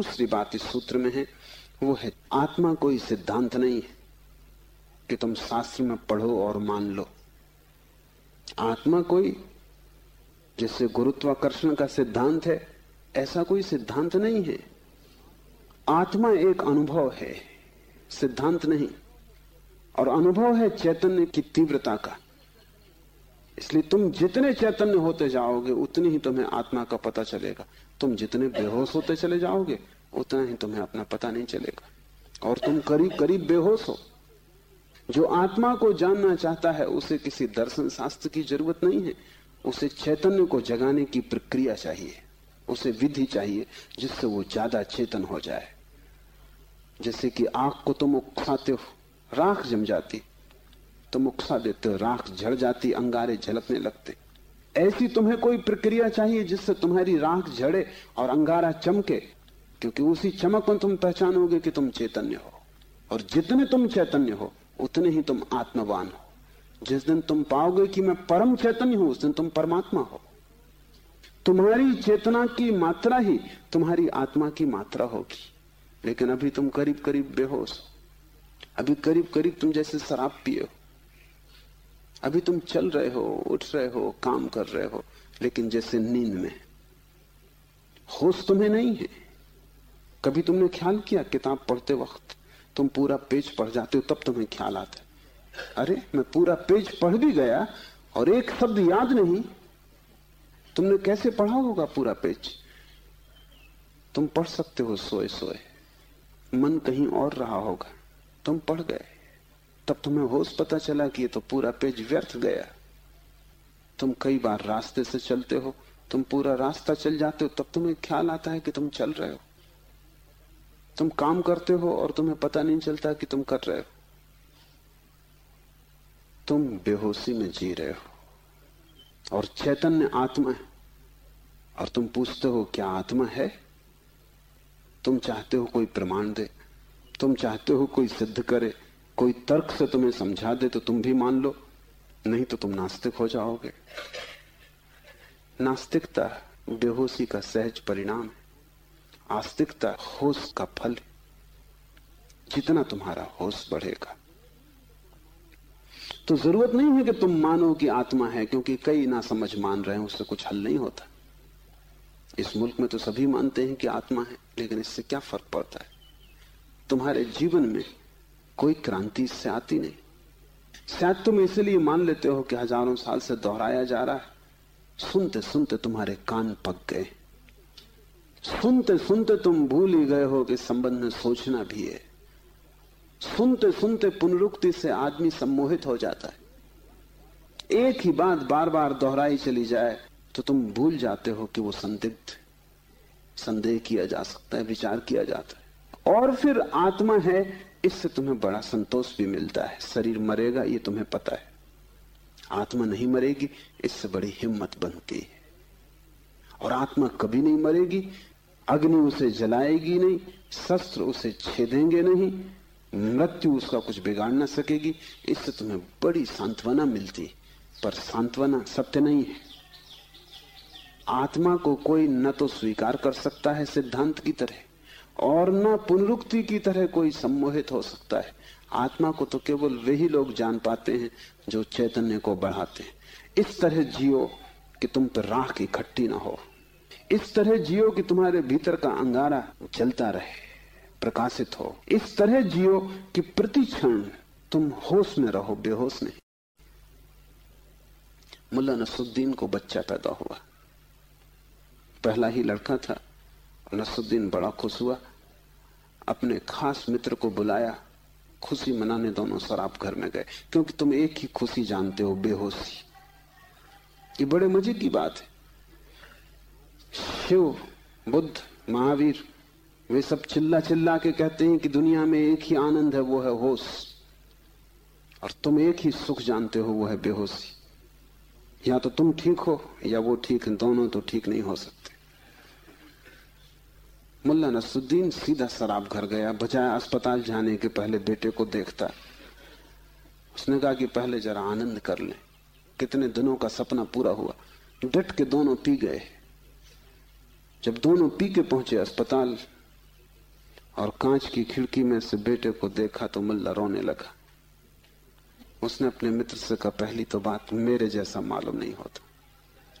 दूसरी बात इस सूत्र में है, वो है, आत्मा कोई सिद्धांत नहीं है कि तुम शास्त्र में पढ़ो और मान लो। आत्मा कोई जैसे गुरुत्वाकर्षण का सिद्धांत है, ऐसा कोई सिद्धांत नहीं है। आत्मा एक अनुभव है, सिद्धांत नहीं, और अनुभव है चैतन्य की तीव्रता का। इसलिए तुम जितने चैतन्य होते जाओगे, उतनी ही तुम्हें आत्मा का पता चलेगा। तुम जितने बेहोश होते चले जाओगे, उतना ही तुम्हें अपना पता नहीं चलेगा। और तुम करीब करीब बेहोश हो। जो आत्मा को जानना चाहता है, उसे किसी दर्शन शास्त्र की ज़रूरत नहीं है। उसे चैतन्य को जगाने की प्रक्रिया चाहिए। उसे विधि चाहिए, जिससे वो ज़्यादा चेतन हो जाए। जैसे कि आग को तुम उकसाते हो, राख जम जाती। तुम उकसा देते हो राख झड़ जाती, अंगारे झलकने लगते। ऐसी तुम्हें कोई प्रक्रिया चाहिए जिससे तुम्हारी राख झड़े और अंगारा चमके? क्योंकि उसी चमक में तुम पहचानोगे कि तुम चैतन्य हो। और जितने तुम चैतन्य हो, उतने ही तुम आत्मवान हो। जिस दिन तुम पाओगे कि मैं परम चैतन्य हूँ, उस दिन तुम परमात्मा हो। तुम्हारी चेतना की मात्रा ही तुम्हारी आत्मा की मात्रा होगी। लेकिन अभी तुम करीब करीब बेहोश हो। अभी करीब करीब तुम जैसे शराब पिए हो। अभी तुम चल रहे हो, उठ रहे हो, काम कर रहे हो, लेकिन जैसे नींद में होश तुम्हें नहीं है। कभी तुमने ख्याल किया किताब पढ़ते वक्त? तुम पूरा पेज पढ़ जाते हो, तब तुम्हें ख्याल आता है। अरे, मैं पूरा पेज पढ़ भी गया और एक शब्द याद नहीं। तुमने कैसे पढ़ा होगा पूरा पेज? तुम पढ़ सकते हो सोए सोए मन कहीं और रहा होगा। तुम पढ़ गए। तब तुम्हें होश पता चला कि ये तो पूरा पेज व्यर्थ गया। तुम कई बार रास्ते से चलते हो, तुम पूरा रास्ता चल जाते हो, तब तुम्हें ख्याल आता है कि तुम चल रहे हो। तुम काम करते हो और तुम्हें पता नहीं चलता कि तुम कर रहे हो। तुम बेहोशी में जी रहे हो और चैतन्य आत्मा है। और तुम पूछते हो, क्या आत्मा है? तुम चाहते हो कोई प्रमाण दे, तुम चाहते हो कोई सिद्ध करे। कोई तर्क से तुम्हें समझा दे तो तुम भी मान लो, नहीं तो तुम नास्तिक हो जाओगे। नास्तिकता बेहोशी का सहज परिणाम है। आस्तिकता होश का फल जितना तुम्हारा होश बढ़ेगा। तो ज़रूरत नहीं है कि तुम मानो कि आत्मा है, क्योंकि कई ना समझ मान रहे हैं, उससे कुछ हल नहीं होता। इस मुल्क में तो सभी मानते हैं कि आत्मा है, लेकिन इससे क्या फ़र्क पड़ता है? तुम्हारे जीवन में कोई क्रांति इससे आती नहीं। शायद तुम इसलिए मान लेते हो कि हज़ारों साल से दोहराया जा रहा है। सुनते सुनते तुम्हारे कान पक गए। सुनते सुनते तुम भूल ही गए हो कि संबंध में सोचना भी है। सुनते सुनते पुनरुक्ति से आदमी सम्मोहित हो जाता है। एक ही बात बार बार दोहराई चली जाए तो तुम भूल जाते हो कि वो संदिग्ध, संदेह किया जा सकता है, विचार किया जाता है। और फिर आत्मा है इससे तुम्हें बड़ा संतोष भी मिलता है। शरीर मरेगा, ये तुम्हें पता है। आत्मा नहीं मरेगी, इससे बड़ी हिम्मत बनती है। और आत्मा कभी नहीं मरेगी, अग्नि उसे जलाएगी नहीं, शस्त्र उसे छेदेंगे नहीं, मृत्यु उसका कुछ बिगाड़ ना सकेगी, इससे तुम्हें बड़ी सांत्वना मिलती पर सांत्वना सत्य नहीं है। आत्मा को कोई न तो स्वीकार कर सकता है सिद्धांत की तरह। और न पुनरुक्ति की तरह कोई सम्मोहित हो सकता है। आत्मा को तो केवल वही लोग जान पाते हैं जो चैतन्य को बढ़ाते हैं। इस तरह जियो कि तुम पर राख इकट्ठी ना हो। इस तरह जियो कि तुम्हारे भीतर का अंगारा चलता रहे, प्रकाशित हो। इस तरह जियो कि प्रति क्षण तुम होश में रहो, बेहोश नहीं। मुल्ला नसुद्दीन को बच्चा पैदा हुआ। पहला ही लड़का था। नसुद्दीन बड़ा खुश हुआ। अपने खास मित्र को बुलाया। खुशी मनाने दोनों शराब घर में गए, क्योंकि तुम एक ही खुशी जानते हो, बेहोशी। ये बड़े मज़े की बात है। शिव, बुद्ध, महावीर, वे सब चिल्ला चिल्ला के कहते हैं कि दुनिया में एक ही आनंद है, वो है होश। और तुम एक ही सुख जानते हो, वो है बेहोशी। या तो तुम ठीक हो, या वो ठीक, दोनों तो ठीक नहीं हो सकते। मुल्ला नसुद्दीन सीधा शराब घर गया बजाय अस्पताल जाने के पहले बेटे को देखता। उसने कहा कि पहले जरा आनंद कर ले। कितने दिनों का सपना पूरा हुआ। डट के दोनों पी गए। जब दोनों पी के पहुँचे अस्पताल और कांच की खिड़की में से बेटे को देखा तो मुल्ला रोने लगा। उसने अपने मित्र से कहा, पहली तो बात मेरे जैसा मालूम नहीं होता।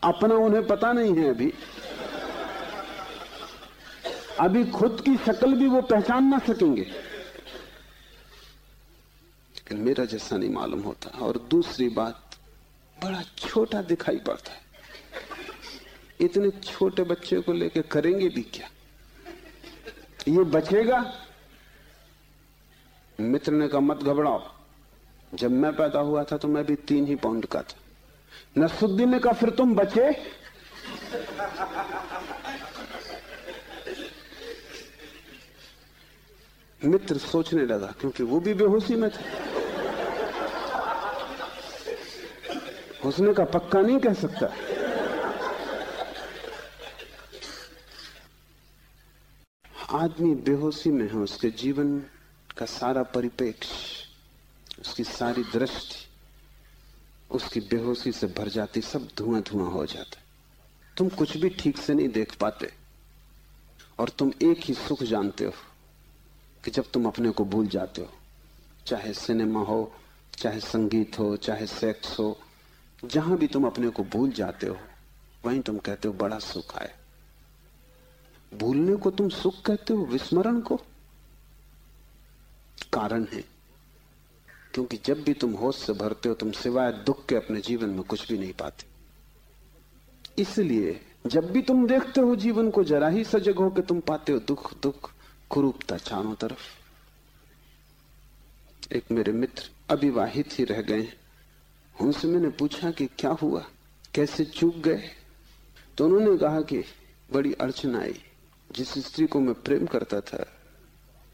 अपना उन्हें पता नहीं है अभी। अभी खुद की शक्ल भी वो पहचान ना सकेंगे। लेकिन मेरा जैसा नहीं मालूम होता और दूसरी बात, बड़ा छोटा दिखाई पड़ता है। इतने छोटे बच्चे को लेके करेंगे भी क्या? ये बचेगा? मित्र ने कहा मत घबराओ। जब मैं पैदा हुआ था तो मैं भी तीन ही पाउंड का था। नसुद्दीन ने कहा, फिर तुम बचे? मित्र सोचने लगा, क्योंकि वो भी बेहोशी में था उसने का पक्का नहीं कह सकता। आदमी बेहोशी में है, उसके जीवन का सारा परिपेक्ष, उसकी सारी दृष्टि, उसकी बेहोशी से भर जाती, सब धुआँ धुआँ हो जाता तुम कुछ भी ठीक से नहीं देख पाते, और तुम एक ही सुख जानते हो। कि जब तुम अपने को भूल जाते हो, चाहे सिनेमा हो, चाहे संगीत हो, चाहे सेक्स हो, जहाँ भी तुम अपने को भूल जाते हो, वहीं तुम कहते हो, बड़ा सुख आए भूलने को तुम सुख कहते हो, विस्मरण को? कारण है, क्योंकि जब भी तुम होश से भरते हो, तुम सिवाय दुख के अपने जीवन में कुछ भी नहीं पाते। इसलिए जब भी तुम देखते हो, जीवन को जरा ही सजग हो के तुम पाते हो, दुख दुख कुरूपता चारों तरफ़। एक मेरे मित्र अविवाहित ही रह गए। उनसे मैंने पूछा कि क्या हुआ? कैसे चूक गए? तो उन्होंने कहा कि बड़ी अड़चन आई, जिस स्त्री को मैं प्रेम करता था,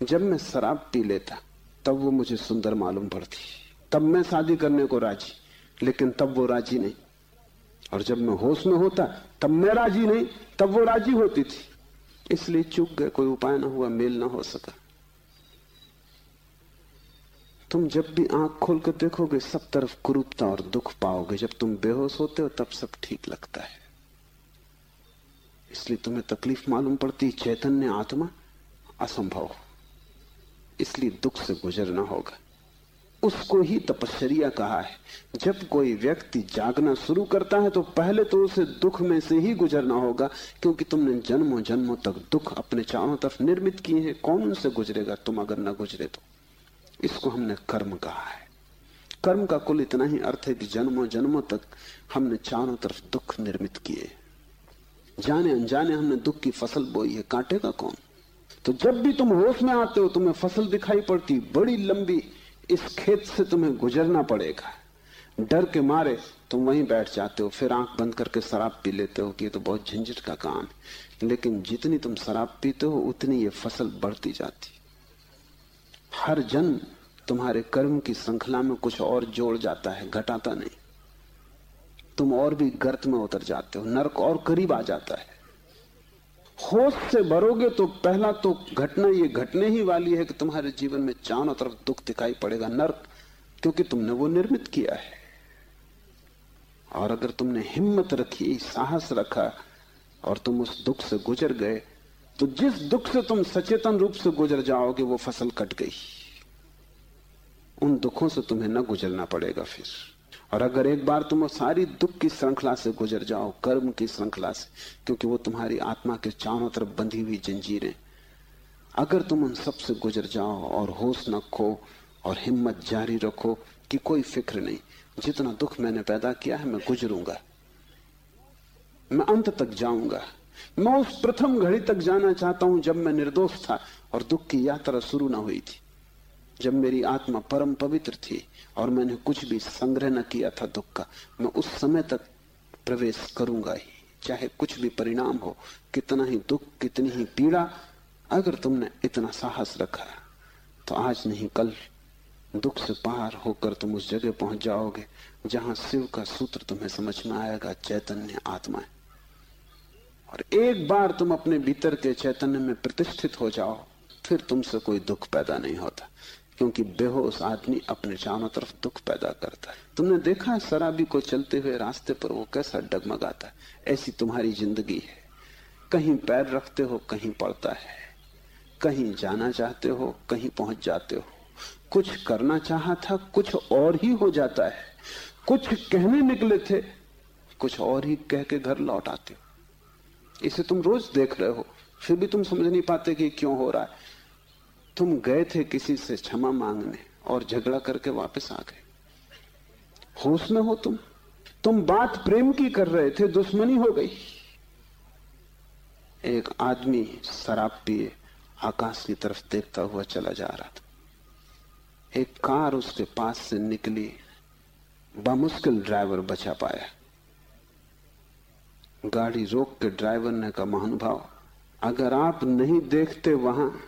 जब मैं शराब पी लेता, तब वो मुझे सुंदर मालूम पड़ती। तब मैं शादी करने को राज़ी, लेकिन तब वो राज़ी नहीं। और जब मैं होश में होता, तब मैं राज़ी नहीं, तब वो राज़ी होती थी। इसलिए चुप गए, कोई उपाय ना हुआ, मेल ना हो सका। तुम जब भी आँख खोल कर देखोगे, सब तरफ़ कुरूपता और दुख पाओगे। जब तुम बेहोश होते हो, तब सब ठीक लगता है। इसलिए तुम्हें तकलीफ़ मालूम पड़ती, चैतन्य आत्मा असंभव इसलिए दुख से गुजरना होगा। उसको ही तपश्चर्या कहा है। जब कोई व्यक्ति जागना शुरू करता है तो पहले तो उसे दुख में से ही गुजरना होगा, क्योंकि तुमने जन्मों जन्मों तक दुख अपने चारों तरफ़ निर्मित किए हैं। कौन उनसे गुजरेगा? तुम अगर ना गुजरे तो। इसको हमने कर्म कहा है। कर्म का कुल इतना ही अर्थ है कि जन्मों जन्मों तक हमने चारों तरफ़ दुख निर्मित किए। जाने अनजाने हमने दुख की फ़सल बोई है। काटेगा कौन? तो जब भी तुम होश में आते हो, तुम्हें फ़सल दिखाई पड़ती, बड़ी लंबी इस खेत से तुम्हें गुजरना पड़ेगा। डर के मारे तुम वहीं बैठ जाते हो, फिर आँख बंद करके शराब पी लेते हो कि ये तो बहुत झंझट का काम है। लेकिन जितनी तुम शराब पीते हो, उतनी ये फ़सल बढ़ती जाती हर जन्म तुम्हारे कर्म की श्रृंखला में कुछ और जोड़ जाता है, घटाता नहीं। तुम और भी गर्त में उतर जाते हो, नरक और करीब आ जाता है। होश से भरोगे तो पहला तो घटना ये घटने ही वाली है कि तुम्हारे जीवन में चारों तरफ़ दुख दिखाई पड़ेगा, नर्क, क्योंकि तुमने वो निर्मित किया है। और अगर तुमने हिम्मत रखी, साहस रखा, और तुम उस दुख से गुजर गए तो जिस दुख से तुम सचेतन रूप से गुजर जाओगे, वो फ़सल कट गई। उन दुखों से तुम्हें न गुजरना पड़ेगा फिर। और अगर एक बार तुम सारी दुख की श्रृंखला से गुजर जाओ, कर्म की श्रृंखला से, क्योंकि वो तुम्हारी आत्मा के चारों तरफ़ बंधी हुई जंजीरें अगर तुम उन सबसे गुजर जाओ और होश न खो और हिम्मत जारी रखो कि कोई फ़िक्र नहीं, जितना दुख मैंने पैदा किया है मैं गुजरूँगा। मैं अंत तक जाऊँगा। मैं उस प्रथम घड़ी तक जाना चाहता हूँ जब मैं निर्दोष था और दुख की यात्रा शुरू ना हुई थी। जब मेरी आत्मा परम पवित्र थी और मैंने कुछ भी संग्रह न किया था दुख का, मैं उस समय तक प्रवेश करूँगा ही। चाहे कुछ भी परिणाम हो, कितना ही दुख, कितनी ही पीड़ा, अगर तुमने इतना साहस रखा तो आज नहीं, कल दुख से पार होकर तुम उस जगह पहुँच जाओगे जहाँ शिव का सूत्र तुम्हें समझ में आएगा, चैतन्य आत्मा है। और एक बार तुम अपने भीतर के चैतन्य में प्रतिष्ठित हो जाओ, फिर तुमसे कोई दुख पैदा नहीं होता। क्योंकि बेहोश आदमी अपने चारों तरफ़ दुख पैदा करता है। तुमने देखा है, शराबी को चलते हुए रास्ते पर वो कैसा डगमगाता है? ऐसी तुम्हारी ज़िंदगी है। कहीं पैर रखते हो, कहीं पड़ता है। कहीं जाना चाहते हो, कहीं पहुँच जाते हो। कुछ करना चाहा था, कुछ और ही हो जाता है। कुछ कहने निकले थे, कुछ और ही कह के घर लौट आते हो। इसे तुम रोज देख रहे हो, फिर भी तुम समझ नहीं पाते कि क्यों हो रहा है। तुम गए थे किसी से क्षमा मांगने और झगड़ा करके वापस आ गए। होश में हो तुम। तुम बात प्रेम की कर रहे थे, दुश्मनी हो गई। एक आदमी शराब पिए, आकाश की तरफ़ देखता हुआ चला जा रहा था। एक कार उसके पास से निकली, बामुश्किल ड्राइवर बचा पाया। गाड़ी रोक के ड्राइवर ने कहा, महानुभाव, अगर आप नहीं देखते वहाँ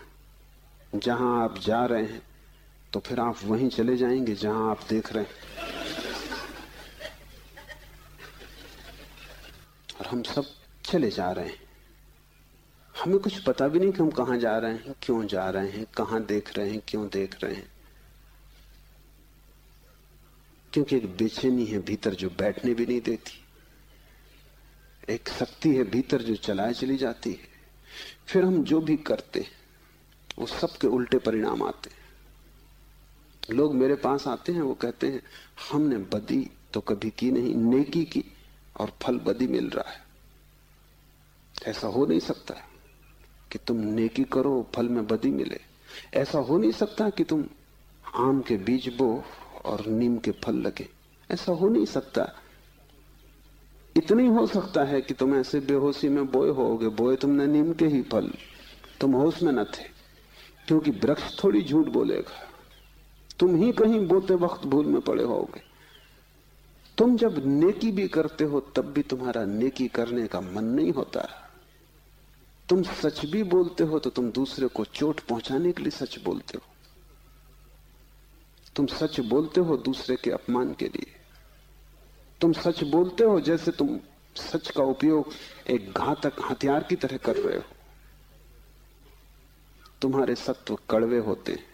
जहाँ आप जा रहे हैं तो फिर आप वहीं चले जाएँगे जहाँ आप देख रहे हैं। और हम सब चले जा रहे हैं। हमें कुछ पता भी नहीं कि हम कहाँ जा रहे हैं, क्यों जा रहे हैं, कहाँ देख रहे हैं, क्यों देख रहे हैं। क्योंकि एक बेचैनी है भीतर जो बैठने भी नहीं देती। एक शक्ति है भीतर जो चलाए चली जाती है। फिर हम जो भी करते वो सबके उल्टे परिणाम आते हैं। लोग मेरे पास आते हैं, वो कहते हैं, हमने बदी तो कभी की नहीं, नेकी की और फल बदी मिल रहा है। ऐसा हो नहीं सकता कि तुम नेकी करो, फल में बदी मिले। ऐसा हो नहीं सकता कि तुम आम के बीज बो और नीम के फल लगे। ऐसा हो नहीं सकता। इतनी हो सकता है कि तुम ऐसे बेहोशी में बोए होगे, बोए तुमने नीम के ही फल, तुम होश में न थे। क्योंकि वृक्ष थोड़ी झूठ बोलेगा। तुम ही कहीं बोते वक्त भूल में पड़े होगे। तुम जब नेकी भी करते हो, तब भी तुम्हारा नेकी करने का मन नहीं होता। तुम सच भी बोलते हो तो तुम दूसरे को चोट पहुँचाने के लिए सच बोलते हो। तुम सच बोलते हो दूसरे के अपमान के लिए। तुम सच बोलते हो जैसे तुम सच का उपयोग एक घातक हथियार की तरह कर रहे हो। तुम्हारे सत्व कड़वे होते हैं।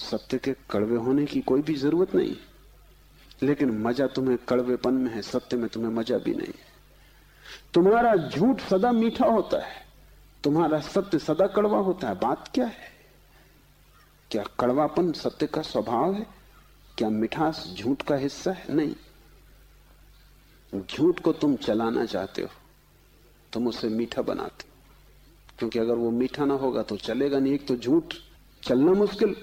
सत्य के कड़वे होने की कोई भी ज़रूरत नहीं। लेकिन मज़ा तुम्हें कड़वेपन में है, सत्य में तुम्हें मज़ा भी नहीं है। तुम्हारा झूठ सदा मीठा होता है, तुम्हारा सत्य सदा कड़वा होता है। बात क्या है? क्या कड़वापन सत्य का स्वभाव है? क्या मिठास झूठ का हिस्सा है? नहीं। झूठ को तुम चलाना चाहते हो, तुम उसे मीठा बनाते हो। क्योंकि अगर वो मीठा ना होगा तो चलेगा नहीं, एक तो झूठ चलना मुश्किल,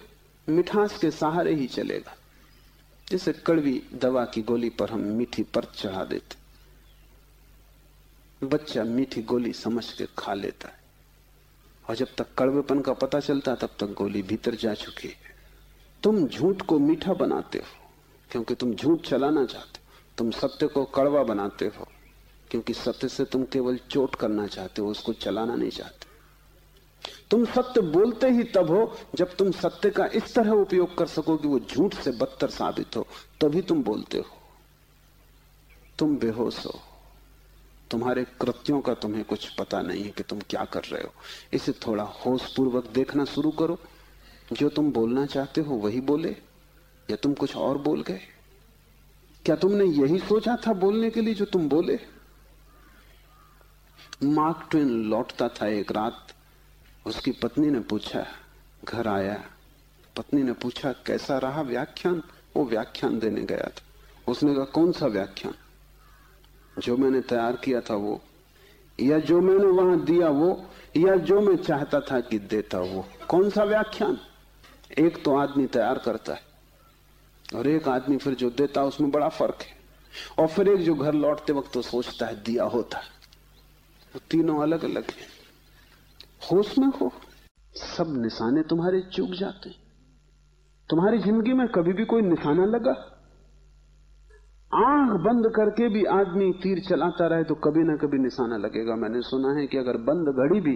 मिठास के सहारे ही चलेगा। जैसे कड़वी दवा की गोली पर हम मीठी परत चढ़ा देते। बच्चा मीठी गोली समझ के खा लेता है। और जब तक कड़वेपन का पता चलता तब तक गोली भीतर जा चुकी है। तुम झूठ को मीठा बनाते हो, क्योंकि तुम झूठ चलाना चाहते हो। तुम सत्य को कड़वा बनाते हो। क्योंकि सत्य से तुम केवल चोट करना चाहते हो, उसको चलाना नहीं चाहते। तुम सत्य बोलते ही तब हो, जब तुम सत्य का इस तरह उपयोग कर सको कि वो झूठ से बदतर साबित हो, तभी तुम बोलते हो। तुम बेहोश हो। तुम्हारे कृत्यों का तुम्हें कुछ पता नहीं है कि तुम क्या कर रहे हो। इसे थोड़ा होश पूर्वक देखना शुरू करो। जो तुम बोलना चाहते हो, वही बोले। या तुम कुछ और बोल गए? क्या तुमने यही सोचा था बोलने के लिए जो तुम बोले? मार्क ट्वेन लौटता था एक रात। उसकी पत्नी ने पूछा, घर आया? पत्नी ने पूछा, कैसा रहा व्याख्यान? वो व्याख्यान देने गया था। उसने कहा, कौन सा व्याख्यान? जो मैंने तैयार किया था वो, या जो मैंने वहाँ दिया वो, या जो मैं चाहता था कि देता वो, कौन सा व्याख्यान? एक तो आदमी तैयार करता है, और एक आदमी फिर जो देता, उसमें बड़ा फ़र्क है। और फिर एक जो घर लौटते वक्त तो सोचता है, दिया होता। वो तीनों अलग अलग हैं। होश में हो। सब निशाने तुम्हारे चूक जाते हैं। तुम्हारी ज़िंदगी में कभी भी कोई निशाना लगा। आँख बंद करके भी आदमी तीर चलाता रहे तो कभी ना कभी निशाना लगेगा। मैंने सुना है कि अगर बंद घड़ी भी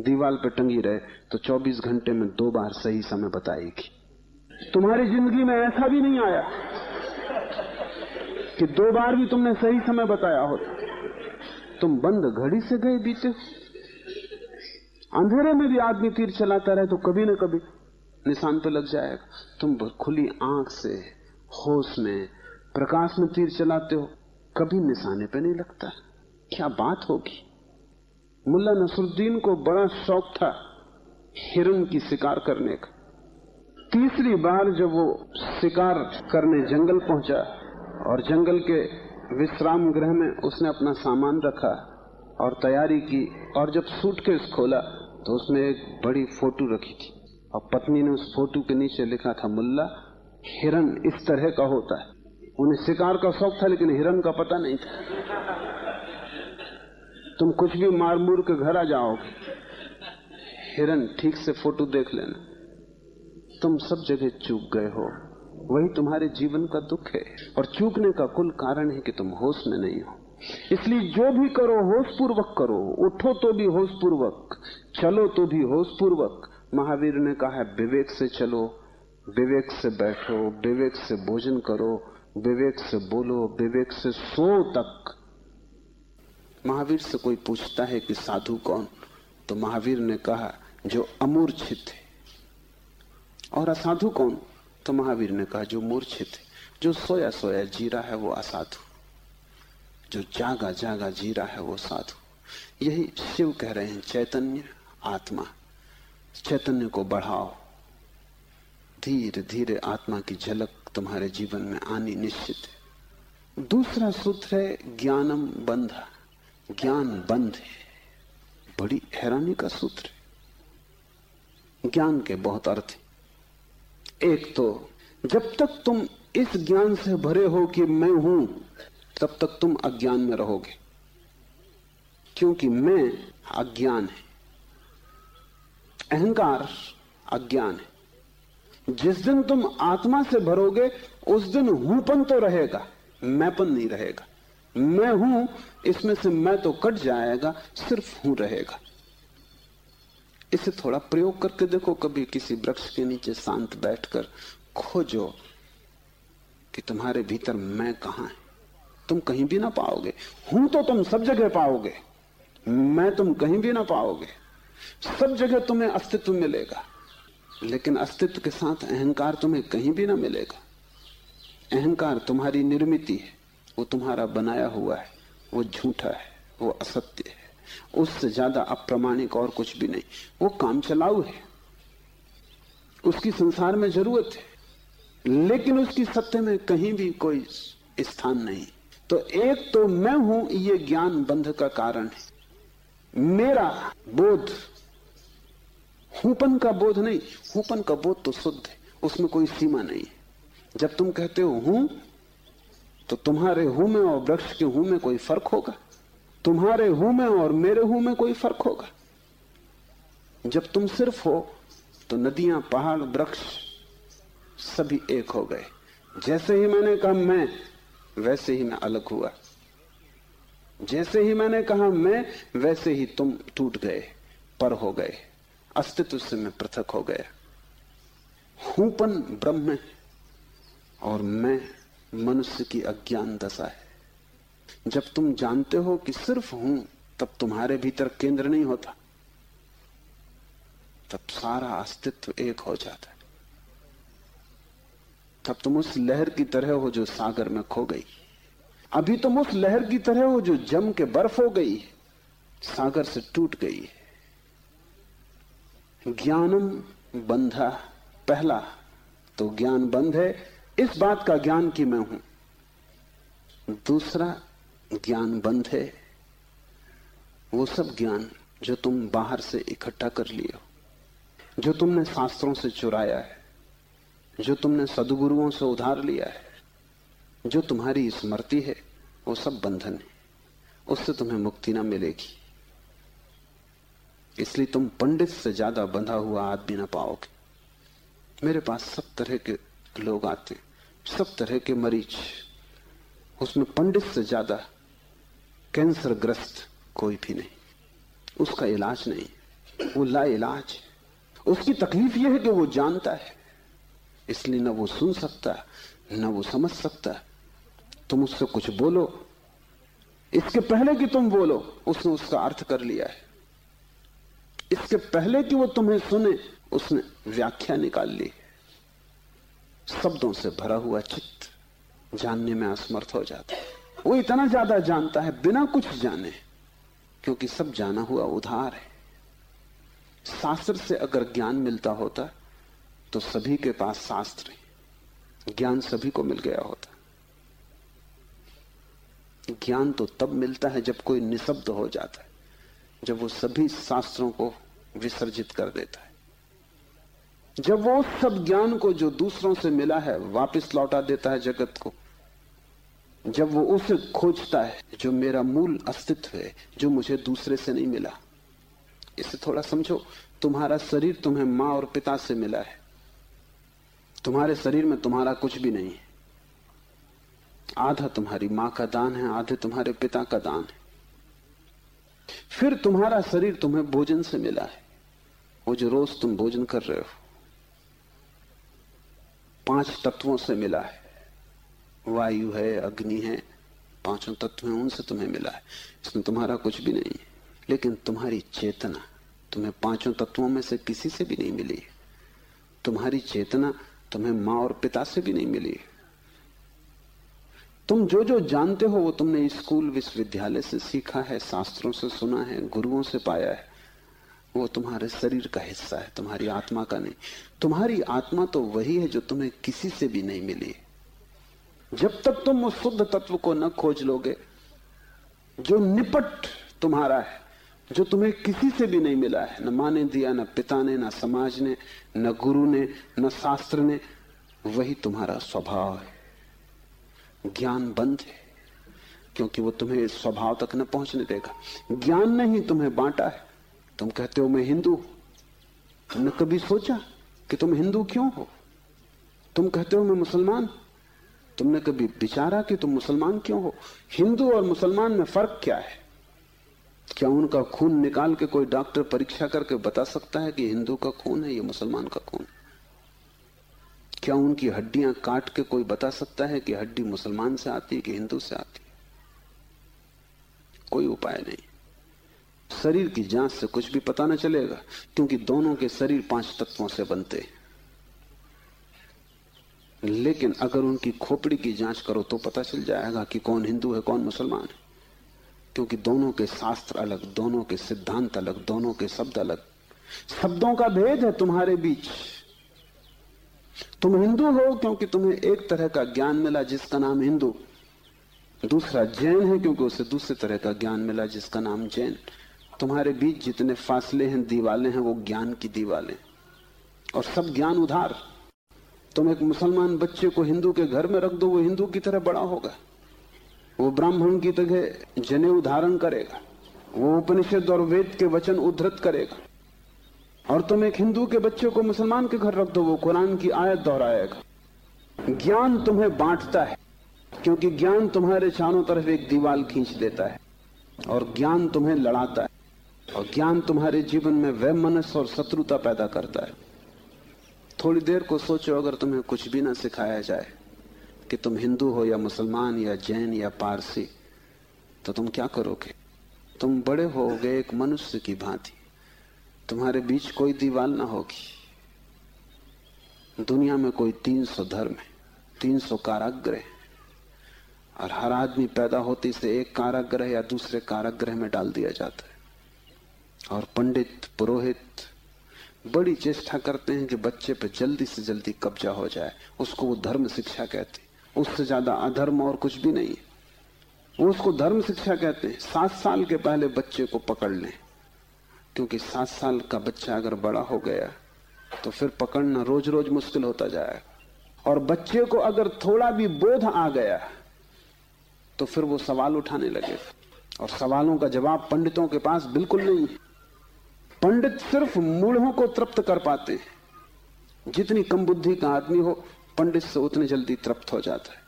दीवार पर टंगी रहे तो 24 घंटे में दो बार सही समय बताएगी। तुम्हारी ज़िंदगी में ऐसा भी नहीं आया कि दो बार भी तुमने सही समय बताया हो तुम बंद घड़ी से गए बीते अंधेरे में भी आदमी तीर चलाता रहे तो कभी ना कभी निशान पे लग जाएगा। तुम खुली आँख से, होश में, प्रकाश में तीर चलाते हो, कभी निशाने पे नहीं लगता। क्या बात होगी? मुल्ला नसरुद्दीन को बड़ा शौक था हिरन की शिकार करने का। तीसरी बार जब वो शिकार करने जंगल पहुँचा और जंगल के विश्राम गृह में उसने अपना सामान रखा और तैयारी की और जब सूटकेस खोला तो उसमें एक बड़ी फ़ोटो रखी थी। और पत्नी ने उस फ़ोटो के नीचे लिखा था, मुल्ला, हिरन इस तरह का होता है। उन्हें शिकार का शौक था, लेकिन हिरन का पता नहीं था। तुम कुछ भी मार मूर के घर आ जाओगे। हिरन, ठीक से फ़ोटो देख लेना। तुम सब जगह चूक गए हो। वही तुम्हारे जीवन का दुख है और चूकने का कुल कारण है कि तुम होश में नहीं हो। इसलिए जो भी करो होश पूर्वक करो। उठो तो भी होश पूर्वक चलो तो भी होश पूर्वक महावीर ने कहा है विवेक से चलो, विवेक से बैठो, विवेक से भोजन करो, विवेक से बोलो, विवेक से सो तक। महावीर से कोई पूछता है कि साधु कौन? तो महावीर ने कहा, जो अमूर्छित है। और असाधु कौन? तो महावीर ने कहा, जो मूर्छित जो सोया सोया जी रहा है, वो असाधु। जो जागा जागा जी रहा है, वो साधु। यही शिव कह रहे हैं, चैतन्य आत्मा। चैतन्य को बढ़ाओ। धीरे धीरे आत्मा की झलक तुम्हारे जीवन में आनी निश्चित है। दूसरा सूत्र है, ज्ञानम बंधा। ज्ञान बंध है। बड़ी हैरानी का सूत्र है। ज्ञान के बहुत अर्थ है। एक तो जब तक तुम इस ज्ञान से भरे हो कि मैं हूँ, तब तक तुम अज्ञान में रहोगे। क्योंकि मैं अज्ञान है। अहंकार अज्ञान है। जिस दिन तुम आत्मा से भरोगे, उस दिन हूपन तो रहेगा, मैंपन नहीं रहेगा। मैं हूँ, इसमें से मैं तो कट जाएगा, सिर्फ़ हूँ रहेगा। इसे थोड़ा प्रयोग करके देखो, कभी किसी वृक्ष के नीचे शांत बैठकर खोजो कि तुम्हारे भीतर मैं कहा है। तुम कहीं भी ना पाओगे। हूँ तो तुम सब जगह पाओगे। मैं तुम कहीं भी ना पाओगे। सब जगह तुम्हें अस्तित्व मिलेगा। लेकिन अस्तित्व के साथ अहंकार तुम्हें कहीं भी ना मिलेगा। अहंकार तुम्हारी निर्मित है। वो तुम्हारा बनाया हुआ है। वो झूठा है। वो असत्य है। उससे ज़्यादा अप्रमाणिक और कुछ भी नहीं। वो काम चलाऊ है। उसकी संसार में ज़रूरत है। लेकिन उसकी सत्य में कहीं भी कोई स्थान नहीं। तो एक तो मैं हूँ, ये ज्ञान बंध का कारण है। मेरा बोध, हुपन का बोध नहीं। हुपन का बोध तो शुद्ध है। उसमें कोई सीमा नहीं है। जब तुम कहते हो हूँ तो तुम्हारे हूँ में और वृक्ष के हूँ में कोई फ़र्क होगा। तुम्हारे हूँ में और मेरे हूँ में कोई फ़र्क होगा? जब तुम सिर्फ़ हो तो नदियाँ, पहाड़, वृक्ष सभी एक हो गए। जैसे ही मैंने कहा मैं, वैसे ही मैं अलग हुआ। जैसे ही मैंने कहा मैं, वैसे ही तुम टूट गए, पर हो गए। अस्तित्व से मैं पृथक हो गया। हूपन ब्रह्म और मैं मनुष्य की अज्ञान दशा है। जब तुम जानते हो कि सिर्फ़ हूँ, तब तुम्हारे भीतर केंद्र नहीं होता। तब सारा अस्तित्व एक हो जाता है। तब तुम उस लहर की तरह हो जो सागर में खो गई। अभी तुम उस लहर की तरह हो जो जम के बर्फ़ हो गई सागर से टूट गई ज्ञानम बंधा, पहला तो ज्ञान बंध है। इस बात का ज्ञान कि मैं हूँ। दूसरा ज्ञान बंद है। वो सब ज्ञान जो तुम बाहर से इकट्ठा कर लिए हो जो तुमने शास्त्रों से चुराया है, जो तुमने सदगुरुओं से उधार लिया है, जो तुम्हारी स्मृति है, वो सब बंधन है। उससे तुम्हें मुक्ति ना मिलेगी। इसलिए तुम पंडित से ज़्यादा बंधा हुआ आदमी ना पाओगे। मेरे पास सब तरह के लोग आते सब तरह के मरीज़। उसमें पंडित से ज़्यादा कैंसर ग्रस्त कोई भी नहीं। उसका इलाज नहीं वो ला इलाज उसकी तकलीफ़ यह है कि वो जानता है। इसलिए ना वो सुन सकता, ना वो समझ सकता। तुम उससे कुछ बोलो। इसके पहले कि तुम बोलो, उसने उसका अर्थ कर लिया है। इसके पहले कि वो तुम्हें सुने, उसने व्याख्या निकाल ली। शब्दों से भरा हुआ चित्त जानने में असमर्थ हो जाता है। वो इतना ज़्यादा जानता है, बिना कुछ जाने, क्योंकि सब जाना हुआ उधार है। शास्त्र से अगर ज्ञान मिलता होता तो सभी के पास शास्त्र ज्ञान सभी को मिल गया होता। ज्ञान तो तब मिलता है जब कोई निशब्द हो जाता है, जब वो सभी शास्त्रों को विसर्जित कर देता है। जब वो सब ज्ञान को जो दूसरों से मिला है, वापस लौटा देता है जगत को जब वो उसे खोजता है, जो मेरा मूल अस्तित्व है, जो मुझे दूसरे से नहीं मिला, इसे थोड़ा समझो, तुम्हारा शरीर तुम्हें माँ और पिता से मिला है। तुम्हारे शरीर में तुम्हारा कुछ भी नहीं है। आधा तुम्हारी माँ का दान है, आधे तुम्हारे पिता का दान है। फिर तुम्हारा शरीर तुम्हें भोजन से मिला है। वो जो रोज तुम भोजन कर रहे हो, पाँच तत्वों से मिला है। वायु है, अग्नि है, पाँचों तत्व हैं, उनसे तुम्हें मिला है। इसमें तुम्हारा कुछ भी नहीं है। लेकिन तुम्हारी चेतना तुम्हें पाँचों तत्वों में से किसी से भी नहीं मिली तुम्हारी चेतना तुम्हें माँ और पिता से भी नहीं मिली तुम जो जो जानते हो, वो तुमने स्कूल विश्वविद्यालय से सीखा है, शास्त्रों से सुना है, गुरुओं से पाया है। वो तुम्हारे शरीर का हिस्सा है, तुम्हारी आत्मा का नहीं। तुम्हारी आत्मा तो वही है जो तुम्हें किसी से भी नहीं मिली जब तक तुम उस शुद्ध तत्व को न खोज लोगे, जो निपट तुम्हारा है, जो तुम्हें किसी से भी नहीं मिला है, न माँ ने दिया, न पिता ने न समाज ने न गुरु ने न शास्त्र ने वही तुम्हारा स्वभाव है। ज्ञान बंद है, क्योंकि वो तुम्हें स्वभाव तक न पहुँचने देगा। ज्ञान ने ही तुम्हें बांटा है। तुम कहते हो, मैं हिंदू तुमने कभी सोचा कि तुम हिंदू क्यों हो? तुम कहते हो, मैं मुसलमान तुमने कभी विचारा कि तुम मुसलमान क्यों हो? हिंदू और मुसलमान में फ़र्क क्या है? क्या उनका खून निकाल के कोई डॉक्टर परीक्षा करके बता सकता है कि हिंदू का खून है या मुसलमान का खून? क्या उनकी हड्डियाँ काट के कोई बता सकता है कि हड्डी मुसलमान से आती है कि हिंदू से आती कोई उपाय नहीं। शरीर की जाँच से कुछ भी पता न चलेगा, क्योंकि दोनों के शरीर पाँच तत्वों से बनते हैं। लेकिन अगर उनकी खोपड़ी की जाँच करो तो पता चल जाएगा कि कौन हिंदू है, कौन मुसलमान है। क्योंकि दोनों के शास्त्र अलग, दोनों के सिद्धांत अलग, दोनों के शब्द अलग। शब्दों का भेद है तुम्हारे बीच। तुम हिंदू हो क्योंकि तुम्हें एक तरह का ज्ञान मिला जिसका नाम हिंदू। दूसरा जैन है क्योंकि उसे दूसरे तरह का ज्ञान मिला जिसका नाम जैन। तुम्हारे बीच जितने फासले हैं, दीवाले हैं, वो ज्ञान की दीवाले और सब ज्ञान उधार। तुम एक मुसलमान बच्चे को हिंदू के घर में रख दो, वो हिंदू की तरह बड़ा होगा। वो ब्राह्मण की तरह जने उदाहरण करेगा। वो उपनिषद और वेद के वचन उद्धृत करेगा। और तुम एक हिंदू के बच्चे को मुसलमान के घर रख दो, वो कुरान की आयत दोहराएगा। ज्ञान तुम्हें बांटता है, क्योंकि ज्ञान तुम्हारे चारों तरफ़ एक दीवाल खींच देता है, और ज्ञान तुम्हें लड़ाता है, और ज्ञान तुम्हारे जीवन में वह मनस और शत्रुता पैदा करता है। थोड़ी देर को सोचो, अगर तुम्हें कुछ भी ना सिखाया जाए कि तुम हिंदू हो या मुसलमान या जैन या पारसी तो तुम क्या करोगे? तुम बड़े हो गए एक मनुष्य की भांति। तुम्हारे बीच कोई दीवाल ना होगी। दुनिया में कोई तीन सौ धर्म है, तीन सौ काराग्रह और हर आदमी पैदा होते से एक काराग्रह या दूसरे काराग्रह में डाल दिया जाता है। और पंडित, पुरोहित बड़ी चेष्टा करते हैं कि बच्चे पे जल्दी से जल्दी कब्जा हो जाए। उसको वो धर्म शिक्षा कहते हैं। उससे ज़्यादा अधर्म और कुछ भी नहीं वो उसको धर्म शिक्षा कहते हैं। सात साल के पहले बच्चे को पकड़ लें। क्योंकि सात साल का बच्चा अगर बड़ा हो गया तो फिर पकड़ना रोज रोज मुश्किल होता जाएगा और बच्चे को अगर थोड़ा भी बोध आ गया तो फिर वो सवाल उठाने लगे। और सवालों का जवाब पंडितों के पास बिल्कुल नहीं है। पंडित सिर्फ़ मूढ़ों को तृप्त कर पाते हैं। जितनी कम बुद्धि का आदमी हो, पंडित से उतनी जल्दी तृप्त हो जाता है।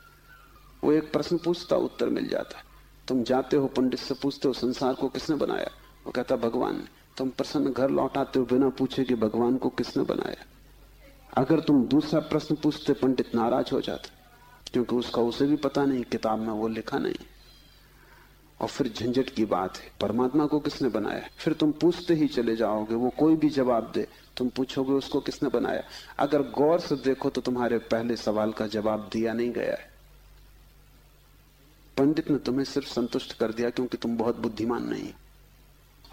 वो एक प्रश्न पूछता, उत्तर मिल जाता है। तुम जाते हो, पंडित से पूछते हो, संसार को किसने बनाया? वो कहता, भगवान, तुम प्रश्न घर लौटाते हो बिना पूछे कि भगवान को किसने बनाया? अगर तुम दूसरा प्रश्न पूछते, पंडित नाराज़ हो जाते, क्योंकि उसका उसे भी पता नहीं, किताब में वो लिखा नहीं। और फिर झंझट की बात है। परमात्मा को किसने बनाया? फिर तुम पूछते ही चले जाओगे, वो कोई भी जवाब दे। तुम पूछोगे, उसको किसने बनाया? अगर गौर से देखो तो तुम्हारे पहले सवाल का जवाब दिया नहीं गया है। पंडित ने तुम्हें सिर्फ़ संतुष्ट कर दिया क्योंकि तुम बहुत बुद्धिमान नहीं।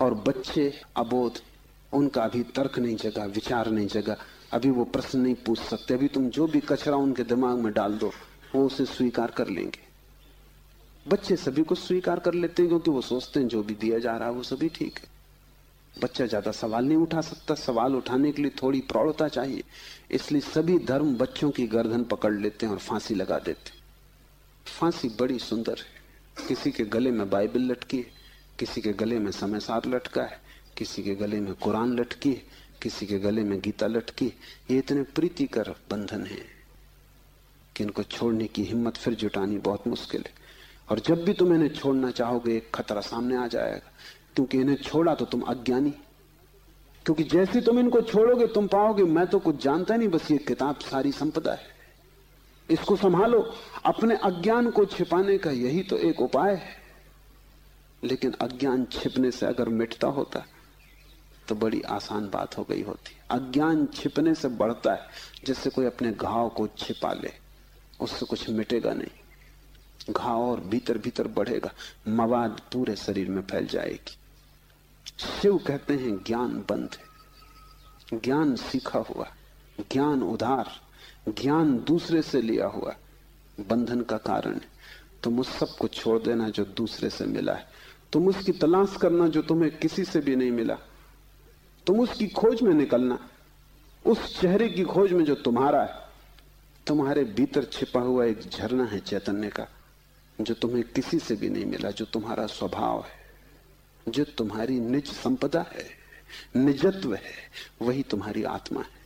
और बच्चे, अबोध, उनका अभी तर्क नहीं जगा, विचार नहीं जगा। अभी वो प्रश्न नहीं पूछ सकते। अभी तुम जो भी कचरा उनके दिमाग में डाल दो, वो उसे स्वीकार कर लेंगे। बच्चे सभी को स्वीकार कर लेते हैं क्योंकि वो सोचते हैं जो भी दिया जा रहा है वो सभी ठीक है। बच्चा ज़्यादा सवाल नहीं उठा सकता। सवाल उठाने के लिए थोड़ी प्रौढ़ता चाहिए। इसलिए सभी धर्म बच्चों की गर्दन पकड़ लेते हैं और फांसी लगा देते फांसी बड़ी सुंदर है। किसी के गले में बाइबल लटकी है, किसी के गले में समय सार लटका है, किसी के गले में कुरान लटकी है, किसी के गले में गीता लटकी ये इतने प्रीतिकर बंधन है कि इनको छोड़ने की हिम्मत फिर जुटानी बहुत मुश्किल है। और जब भी तुम इन्हें छोड़ना चाहोगे, एक खतरा सामने आ जाएगा। क्योंकि इन्हें छोड़ा तो तुम अज्ञानी। क्योंकि जैसे तुम इनको छोड़ोगे, तुम पाओगे, मैं तो कुछ जानता नहीं, बस ये किताब सारी संपदा है। इसको संभालो। अपने अज्ञान को छिपाने का यही तो एक उपाय है। लेकिन अज्ञान छिपने से अगर मिटता होता तो बड़ी आसान बात हो गई होती। अज्ञान छिपने से बढ़ता है जैसे कोई अपने घाव को छिपा ले, उससे कुछ मिटेगा नहीं। घाव और भीतर भीतर बढ़ेगा, मवाद पूरे शरीर में फैल जाएगी। शिव कहते हैं, ज्ञान बंद है। ज्ञान सीखा हुआ, ज्ञान उधार, ज्ञान दूसरे से लिया हुआ बंधन का कारण है। तुम उस सबको छोड़ देना जो दूसरे से मिला है। तुम उसकी तलाश करना जो तुम्हें किसी से भी नहीं मिला। तुम उसकी खोज में निकलना, उस चेहरे की खोज में जो तुम्हारा है। तुम्हारे भीतर छिपा हुआ एक झरना है चैतन्य का। जो तुम्हें किसी से भी नहीं मिला, जो तुम्हारा स्वभाव है, जो तुम्हारी निज संपदा है, निजत्व है, वही तुम्हारी आत्मा है।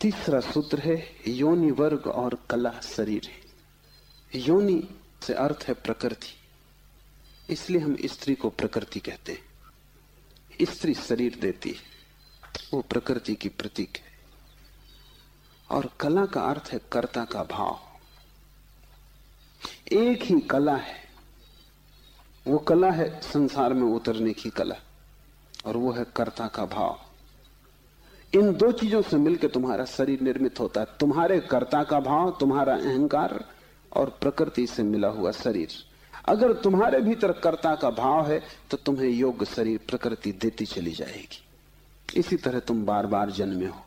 तीसरा सूत्र है, योनि वर्ग और कला शरीर योनि से अर्थ है प्रकृति। इसलिए हम स्त्री को प्रकृति कहते हैं। स्त्री शरीर देती है, वो प्रकृति की प्रतीक है। और कला का अर्थ है कर्ता का भाव। एक ही कला है। वो कला है संसार में उतरने की कला, और वो है कर्ता का भाव। इन दो चीज़ों से मिलकर तुम्हारा शरीर निर्मित होता है। तुम्हारे कर्ता का भाव, तुम्हारा अहंकार और प्रकृति से मिला हुआ शरीर। अगर तुम्हारे भीतर कर्ता का भाव है तो तुम्हें योग्य शरीर, प्रकृति देती चली जाएगी। इसी तरह तुम बार बार जन्मे हो।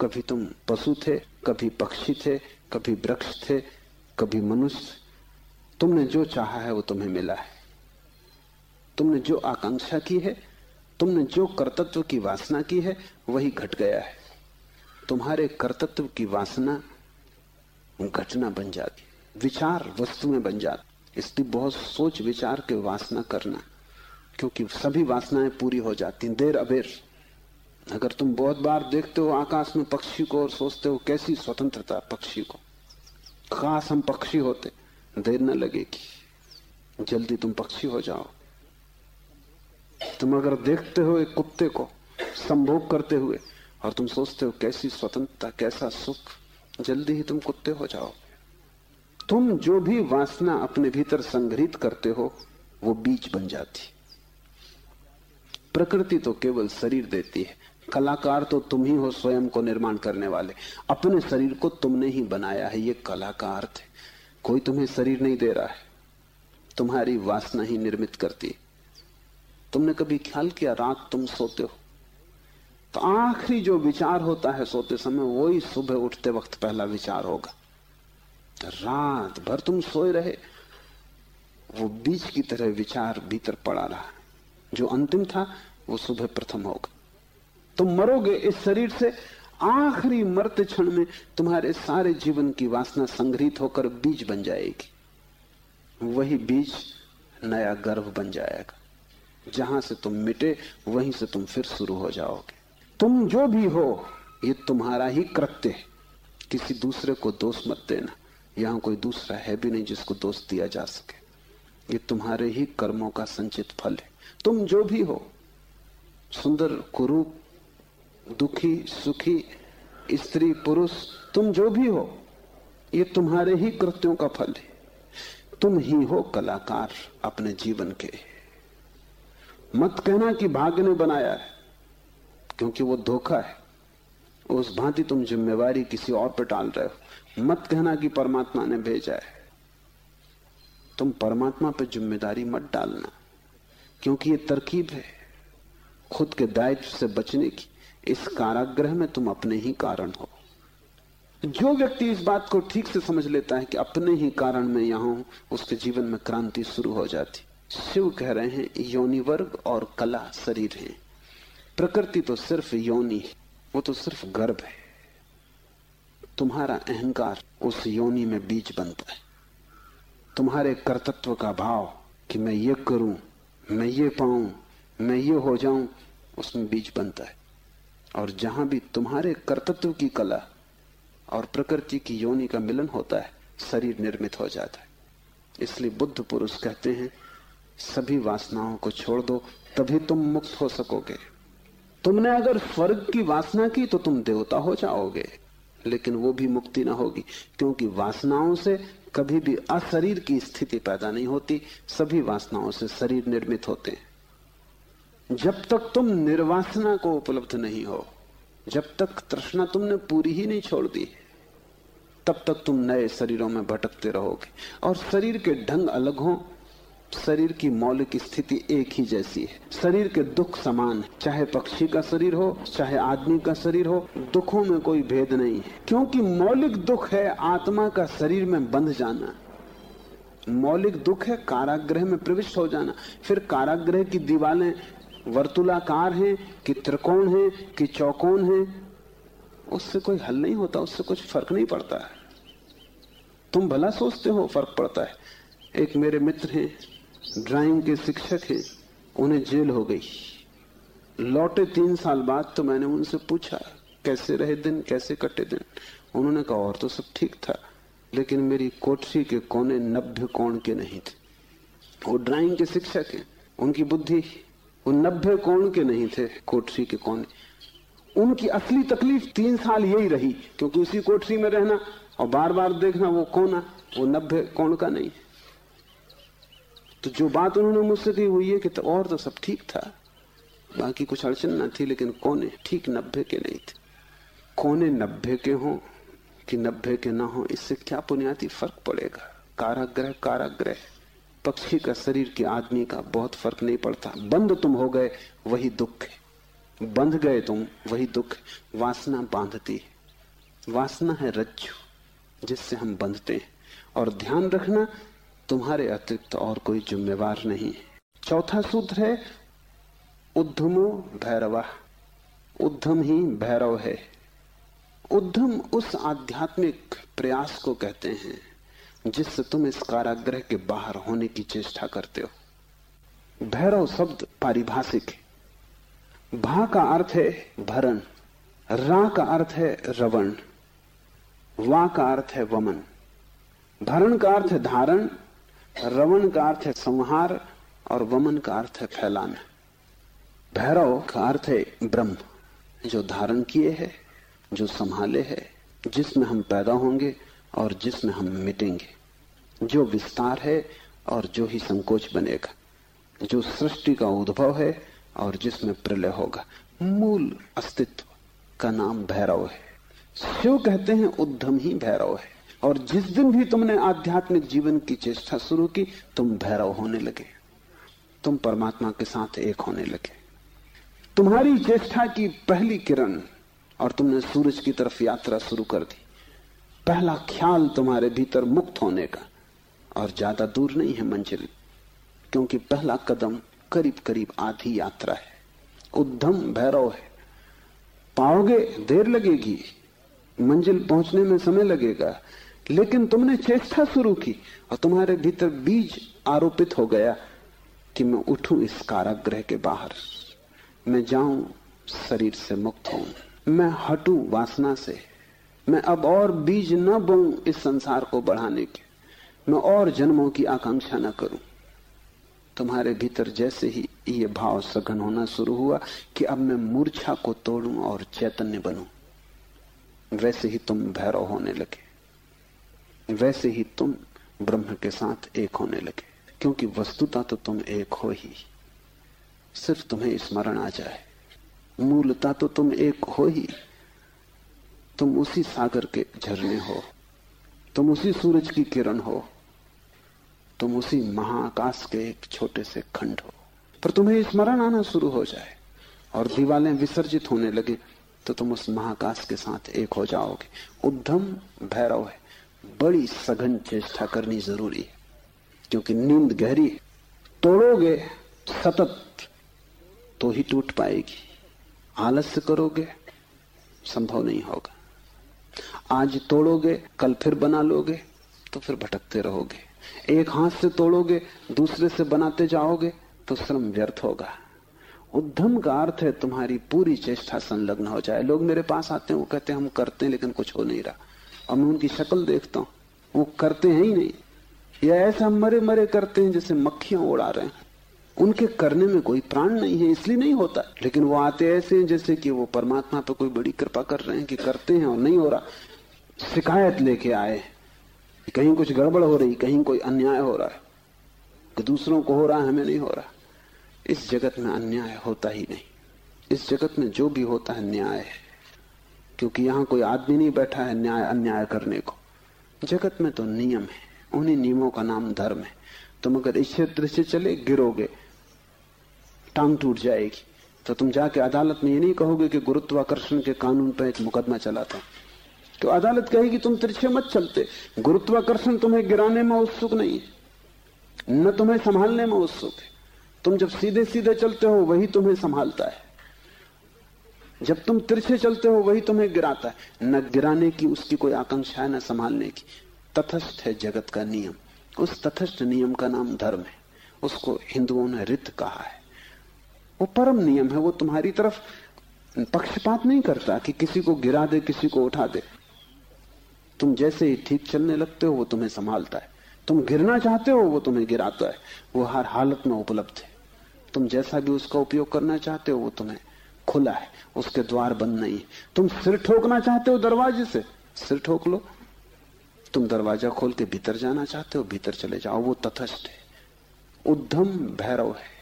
कभी तुम पशु थे, कभी पक्षी थे, कभी वृक्ष थे, कभी मनुष्य। तुमने जो चाहा है वो तुम्हें मिला है। तुमने जो आकांक्षा की है, तुमने जो कर्तत्व की वासना की है, वही घट गया है। तुम्हारे कर्तत्व की वासना घटना बन जाती, विचार वस्तु में बन जाती। इसलिए बहुत सोच विचार के वासना करना, क्योंकि सभी वासनाएँ पूरी हो जाती देर अबेर। अगर तुम बहुत बार देखते हो आकाश में पक्षी को और सोचते हो कैसी स्वतंत्रता पक्षी को। खास हम पक्षी होते देर न लगेगी। जल्दी तुम पक्षी हो जाओ। तुम अगर देखते हो एक कुत्ते को संभोग करते हुए, और तुम सोचते हो कैसी स्वतंत्रता, कैसा सुख, जल्दी ही तुम कुत्ते हो जाओ। तुम जो भी वासना अपने भीतर संग्रहित करते हो, वो बीज बन जाती। प्रकृति तो केवल शरीर देती है। कलाकार तो तुम ही हो स्वयं को निर्माण करने वाले। अपने शरीर को तुमने ही बनाया है, ये कला का अर्थ है कोई तुम्हें शरीर नहीं दे रहा है। तुम्हारी वासना ही निर्मित करती तुमने कभी ख्याल किया, रात तुम सोते हो? तो आखिरी जो विचार होता है सोते समय, वही सुबह उठते वक्त पहला विचार होगा। रात भर तुम सोए रहे, वो बीज की तरह विचार भीतर पड़ा रहा। जो अंतिम था, वो सुबह प्रथम होगा। तुम मरोगे इस शरीर से आखिरी मरते क्षण में तुम्हारे सारे जीवन की वासना संग्रहित होकर बीज बन जाएगी। वही बीज नया गर्भ बन जाएगा। जहाँ से तुम मिटे, वहीं से तुम फिर शुरू हो जाओगे। तुम जो भी हो, ये तुम्हारा ही कृत्य है। किसी दूसरे को दोष मत देना। यहाँ कोई दूसरा है भी नहीं जिसको दोष दिया जा सके। ये तुम्हारे ही कर्मों का संचित फल है। तुम जो भी हो, सुंदर कुरूप दुखी, सुखी, स्त्री, पुरुष, तुम जो भी हो, ये तुम्हारे ही कृत्यों का फल है। तुम ही हो कलाकार अपने जीवन के। मत कहना कि भाग्य ने बनाया है, क्योंकि वो धोखा है। उस भांति तुम जिम्मेवारी किसी और पर टाल रहे हो। मत कहना कि परमात्मा ने भेजा है। तुम परमात्मा पर ज़िम्मेदारी मत डालना, क्योंकि ये तरकीब है, खुद के दायित्व से बचने की। इस कारागृह में तुम अपने ही कारण हो। जो व्यक्ति इस बात को ठीक से समझ लेता है कि अपने ही कारण में यहाँ हूँ उसके जीवन में क्रांति शुरू हो जाती। शिव कह रहे हैं, योनि वर्ग और कला शरीर है। प्रकृति तो सिर्फ़ योनि है, वो तो सिर्फ़ गर्भ है। तुम्हारा अहंकार उस योनि में बीज बनता है। तुम्हारे कर्तत्व का भाव कि मैं ये करूँ, मैं ये पाऊँ, मैं ये हो जाऊँ, उसमें बीज बनता है। और जहाँ भी तुम्हारे कर्तत्व की कला और प्रकृति की योनि का मिलन होता है, शरीर निर्मित हो जाता है। इसलिए बुद्ध पुरुष कहते हैं, सभी वासनाओं को छोड़ दो, तभी तुम मुक्त हो सकोगे। तुमने अगर स्वर्ग की वासना की तो तुम देवता हो जाओगे। लेकिन वो भी मुक्ति ना होगी, क्योंकि वासनाओं से कभी भी अशरीर की स्थिति पैदा नहीं होती, सभी वासनाओं से शरीर निर्मित होते हैं। जब तक तुम निर्वासना को उपलब्ध नहीं हो, जब तक तृष्णा तुमने पूरी ही नहीं छोड़ दी, तब तक तुम नए शरीरों में भटकते रहोगे। और शरीर के ढंग अलग हो, शरीर की मौलिक स्थिति एक ही जैसी है। शरीर के दुख समान है, चाहे पक्षी का शरीर हो, चाहे आदमी का शरीर हो, दुखों में कोई भेद नहीं है। क्योंकि मौलिक दुख है आत्मा का शरीर में बंध जाना। मौलिक दुख है कारागृह में प्रविष्ट हो जाना। फिर कारागृह की दीवारें वर्तुलाकार हैं, कि त्रिकोण हैं, कि चौकोन हैं, उससे कोई हल नहीं होता, उससे कुछ फ़र्क नहीं पड़ता है। तुम भला सोचते हो, फ़र्क पड़ता है। एक मेरे मित्र हैं, ड्राइंग के शिक्षक हैं, उन्हें जेल हो गई। लौटे तीन साल बाद तो मैंने उनसे पूछा, कैसे रहे दिन, कैसे कटे दिन? उन्होंने कहा, और तो सब ठीक था, लेकिन मेरी कोठरी के कोने नब्बे कोण के नहीं थे। वो ड्राइंग के शिक्षक हैं, उनकी बुद्धि वो नब्बे कोण के नहीं थे, कोठरी के कोने। उनकी असली तकलीफ़ तीन साल यही रही, क्योंकि उसी कोठरी में रहना और बार बार देखना वो कोना, वो नब्बे कोण का नहीं। तो जो बात उन्होंने मुझसे कही वो ये कि तो और तो सब ठीक था। बाकी कुछ अड़चन ना थी, लेकिन कोने ठीक नब्बे के नहीं थे। कोने नब्बे के हों कि नब्बे के ना हो, इससे क्या बुनियादी फ़र्क पड़ेगा? काराग्रह काराग्रह पक्षी का शरीर के आदमी का बहुत फ़र्क नहीं पड़ता। बंद तुम हो गए, वही दुख है। बंध गए तुम, वही दुख वासना बांधती है। वासना है रज्जु, जिससे हम बंधते हैं। और ध्यान रखना, तुम्हारे अतिरिक्त और कोई जिम्मेवार नहीं है। चौथा सूत्र है, उद्धमो भैरवा। उद्धम ही भैरव है। उद्धम उस आध्यात्मिक प्रयास को कहते हैं। जिससे तुम इस कारागृह के बाहर होने की चेष्टा करते हो। भैरव शब्द पारिभाषिक है। भा का अर्थ है भरण, रा का अर्थ है रवण, वा का अर्थ है वमन। भरण का अर्थ है धारण, रवण का अर्थ है संहार, और वमन का अर्थ है फैलाना। भैरव का अर्थ है ब्रह्म, जो धारण किए है, जो संभाले है, जिसमें हम पैदा होंगे और जिसमें हम मिटेंगे। जो विस्तार है और जो ही संकोच बनेगा। जो सृष्टि का उद्भव है और जिसमें प्रलय होगा। मूल अस्तित्व का नाम भैरव है। शिव कहते हैं उद्धम ही भैरव है। और जिस दिन भी तुमने आध्यात्मिक जीवन की चेष्टा शुरू की, तुम भैरव होने लगे। तुम परमात्मा के साथ एक होने लगे। तुम्हारी चेष्टा की पहली किरण और तुमने सूरज की तरफ़ यात्रा शुरू कर दी। पहला ख्याल तुम्हारे भीतर मुक्त होने का और ज़्यादा दूर नहीं है मंजिल, क्योंकि पहला कदम करीब करीब आधी यात्रा है। उद्धम भैरव है। पाओगे, देर लगेगी। मंजिल पहुँचने में समय लगेगा, लेकिन तुमने चेष्टा शुरू की और तुम्हारे भीतर बीज आरोपित हो गया कि मैं उठूं इस कारागृह के बाहर। मैं जाऊँ, शरीर से मुक्त हूँ मैं हटूं वासना से। मैं अब और बीज न बोऊं इस संसार को बढ़ाने के। मैं और जन्मों की आकांक्षा न करूँ। तुम्हारे भीतर जैसे ही ये भाव सघन होना शुरू हुआ कि अब मैं मूर्छा को तोड़ूं और चैतन्य बनूं। वैसे ही तुम भैरव होने लगे। वैसे ही तुम ब्रह्म के साथ एक होने लगे। क्योंकि वस्तुता तो तुम एक हो ही। सिर्फ़ तुम्हें स्मरण आ जाए। मूलता तो तुम एक हो ही। तुम उसी सागर के झरने हो। तुम उसी सूरज की किरण हो। तुम उसी महाकाश के एक छोटे से खंड हो। पर तुम्हें स्मरण आना शुरू हो जाए और दीवालें विसर्जित होने लगे तो तुम उस महाकाश के साथ एक हो जाओगे। उद्धम भैरव है। बड़ी सघन चेष्टा करनी ज़रूरी है, क्योंकि नींद गहरी है। तोड़ोगे, सतत तो ही टूट पाएगी। आलस्य करोगे, संभव नहीं होगा। आज तोड़ोगे, कल फिर बना लोगे तो फिर भटकते रहोगे। एक हाथ से तोड़ोगे, दूसरे से बनाते जाओगे तो श्रम व्यर्थ होगा। उद्यम का अर्थ है तुम्हारी पूरी चेष्टा संलग्न हो जाए। लोग मेरे पास आते हैं, वो कहते हैं, हम करते हैं, लेकिन कुछ हो नहीं रहा। और मैं उनकी शक्ल देखता हूँ, वो करते हैं ही नहीं। या ऐसा मरे मरे करते हैं जैसे मक्खियाँ उड़ा रहे हैं। उनके करने में कोई प्राण नहीं है, इसलिए नहीं होता। लेकिन वो आते ऐसे हैं जैसे कि वो परमात्मा पे कोई बड़ी कृपा कर रहे हैं कि करते हैं और नहीं हो रहा। शिकायत लेके आए कहीं कुछ गड़बड़ हो रही, कहीं कोई अन्याय हो रहा है कि दूसरों को हो रहा है, हमें नहीं हो रहा। इस जगत में अन्याय होता ही नहीं। इस जगत में जो भी होता है, न्याय है। क्योंकि यहाँ कोई आदमी नहीं बैठा है न्याय, अन्याय करने को। जगत में तो नियम है, उन्हीं नियमों का नाम धर्म है। तुम अगर इस क्षेत्र से चले, गिरोगे, टांग टूट जाएगी। तो तुम जाके अदालत में ये नहीं कहोगे कि गुरुत्वाकर्षण के कानून पर एक मुकदमा चलाता तो अदालत कहेगी तुम तिरछे मत चलते। गुरुत्वाकर्षण तुम्हें गिराने में उत्सुक नहीं है। न तुम्हें संभालने में उत्सुक है। तुम जब सीधे सीधे चलते हो, वही तुम्हें संभालता है। जब तुम तिरछे चलते हो, वही तुम्हें गिराता है। न गिराने की उसकी कोई आकांक्षा है, न संभालने की। तथस्थ है जगत का नियम। उस तथस्थ नियम का नाम धर्म है। उसको हिंदुओं ने रित कहा है। वो परम नियम है, वो तुम्हारी तरफ़ पक्षपात नहीं करता कि किसी को गिरा दे, किसी को उठा दे। तुम जैसे ही ठीक चलने लगते हो, वो तुम्हें संभालता है। तुम गिरना चाहते हो, वो तुम्हें गिराता है। वो हर हालत में उपलब्ध है। तुम जैसा भी उसका उपयोग करना चाहते हो, वो तुम्हें खुला है। उसके द्वार बंद नहीं है। तुम सिर ठोकना चाहते हो दरवाजे से, सिर ठोक लो। तुम दरवाज़ा खोल के भीतर जाना चाहते हो, भीतर चले जाओ। वो तथस्थ है। उद्धम भैरव है।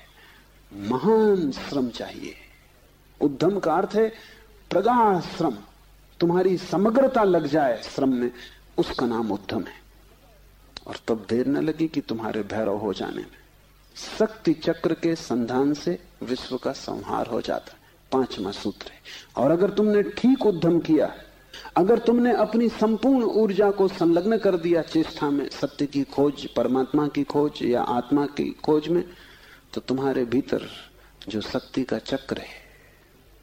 महान श्रम चाहिए। उद्धम का अर्थ है प्रगाढ़ श्रम। तुम्हारी समग्रता लग जाए श्रम में, उसका नाम उद्धम है। और तब देर न लगी कि तुम्हारे भैरव हो जाने में। शक्ति चक्र के संधान से विश्व का संहार हो जाता है। पांचवा सूत्र है। और अगर तुमने ठीक उद्यम किया, अगर तुमने अपनी संपूर्ण ऊर्जा को संलग्न कर दिया चेष्टा में, सत्य की खोज, परमात्मा की खोज या आत्मा की खोज में तो तुम्हारे भीतर जो शक्ति का चक्र है,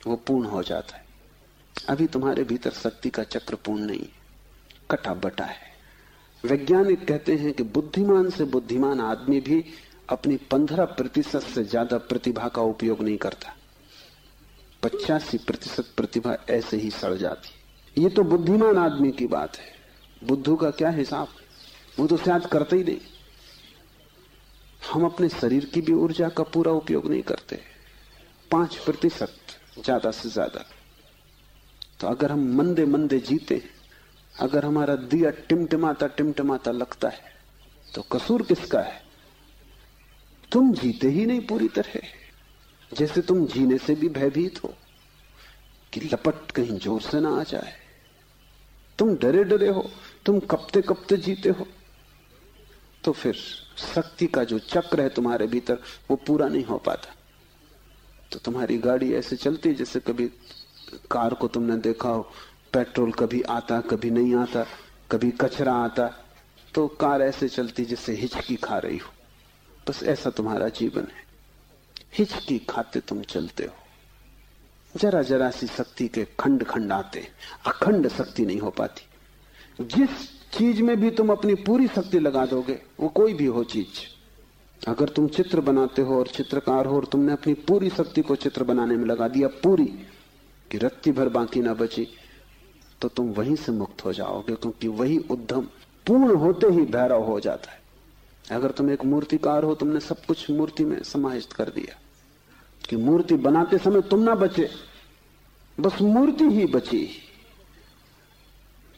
वो पूर्ण हो जाता है। अभी तुम्हारे भीतर शक्ति का चक्र पूर्ण नहीं है कटा बटा है। वैज्ञानिक कहते हैं कि बुद्धिमान से बुद्धिमान आदमी भी अपनी पंद्रह प्रतिशत से ज़्यादा प्रतिभा का उपयोग नहीं करता। पचासी प्रतिशत प्रतिभा ऐसे ही सड़ जाती ये तो बुद्धिमान आदमी की बात है। बुद्धू का क्या हिसाब वो तो शायद करते ही नहीं। हम अपने शरीर की भी ऊर्जा का पूरा उपयोग नहीं करते। पाँच प्रतिशत ज़्यादा से ज़्यादा। तो अगर हम मंदे मंदे जीते, अगर हमारा दिया टिमटिमाता टिमटिमाता लगता है तो कसूर किसका है? तुम जीते ही नहीं पूरी तरह। जैसे तुम जीने से भी भयभीत हो, कि लपट कहीं ज़ोर से ना आ जाए। तुम डरे डरे हो, तुम कपते कपते जीते हो। तो फिर शक्ति का जो चक्र है तुम्हारे भीतर, वो पूरा नहीं हो पाता। तो तुम्हारी गाड़ी ऐसे चलती जैसे कभी कार को तुमने देखा हो, पेट्रोल कभी आता, कभी नहीं आता, कभी कचरा आता तो कार ऐसे चलती जैसे हिचकी खा रही हो। बस ऐसा तुम्हारा जीवन है। हिचकी खाते तुम चलते हो। जरा जरा सी शक्ति के खंड खंड आते अखंड शक्ति नहीं हो पाती। जिस चीज़ में भी तुम अपनी पूरी शक्ति लगा दोगे, वो कोई भी हो चीज़। अगर तुम चित्र बनाते हो और चित्रकार हो और तुमने अपनी पूरी शक्ति को चित्र बनाने में लगा दिया, पूरी कि रत्ती भर बाकी ना बची तो तुम वहीं से मुक्त हो जाओगे, क्योंकि वही उद्यम पूर्ण होते ही भैरव हो जाता है। अगर तुम एक मूर्तिकार हो, तुमने सब कुछ मूर्ति में समाहित कर दिया। कि मूर्ति बनाते समय तुम ना बचे, बस मूर्ति ही बची।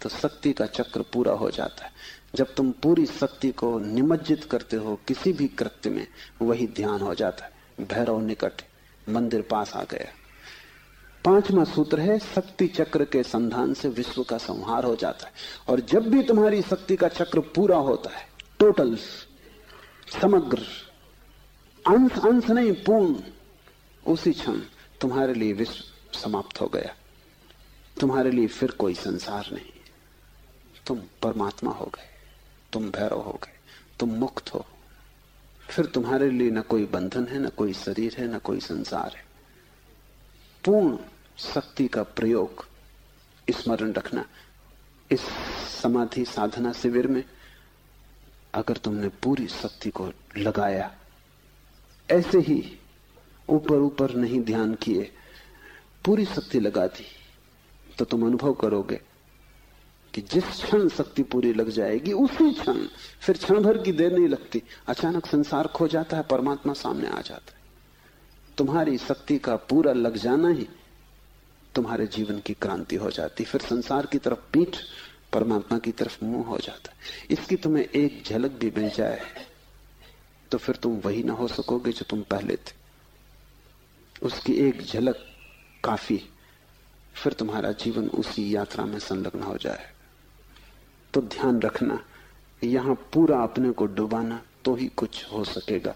तो शक्ति का चक्र पूरा हो जाता है। जब तुम पूरी शक्ति को निमज्जित करते हो, किसी भी कृत्य में, वही ध्यान हो जाता है। भैरव निकट मंदिर पास आ गया। पांचवा सूत्र है, शक्ति चक्र के संधान से विश्व का संहार हो जाता है। और जब भी तुम्हारी शक्ति का चक्र पूरा होता है टोटल समग्र, अंश अंश नहीं, पूर्ण, उसी क्षण तुम्हारे लिए विश्व समाप्त हो गया। तुम्हारे लिए फिर कोई संसार नहीं। तुम परमात्मा हो गए, तुम भैरव हो गए, तुम मुक्त हो। फिर तुम्हारे लिए न कोई बंधन है, न कोई शरीर है, न कोई संसार है। पूर्ण शक्ति का प्रयोग स्मरण रखना। इस समाधि साधना शिविर में अगर तुमने पूरी शक्ति को लगाया, ऐसे ही ऊपर ऊपर नहीं ध्यान किए, पूरी शक्ति लगा दी तो तुम अनुभव करोगे कि जिस क्षण शक्ति पूरी लग जाएगी, उसी क्षण फिर क्षण भर की देर नहीं लगती। अचानक संसार खो जाता है, परमात्मा सामने आ जाता है। तुम्हारी शक्ति का पूरा लग जाना ही तुम्हारे जीवन की क्रांति हो जाती। फिर संसार की तरफ़ पीठ, परमात्मा की तरफ़ मुँह हो जाता। इसकी तुम्हें एक झलक भी मिल जाए तो फिर तुम वही ना हो सकोगे जो तुम पहले थे। उसकी एक झलक काफ़ी, फिर तुम्हारा जीवन उसी यात्रा में संलग्न हो जाए। तो ध्यान रखना, यहाँ पूरा अपने को डुबाना तो ही कुछ हो सकेगा।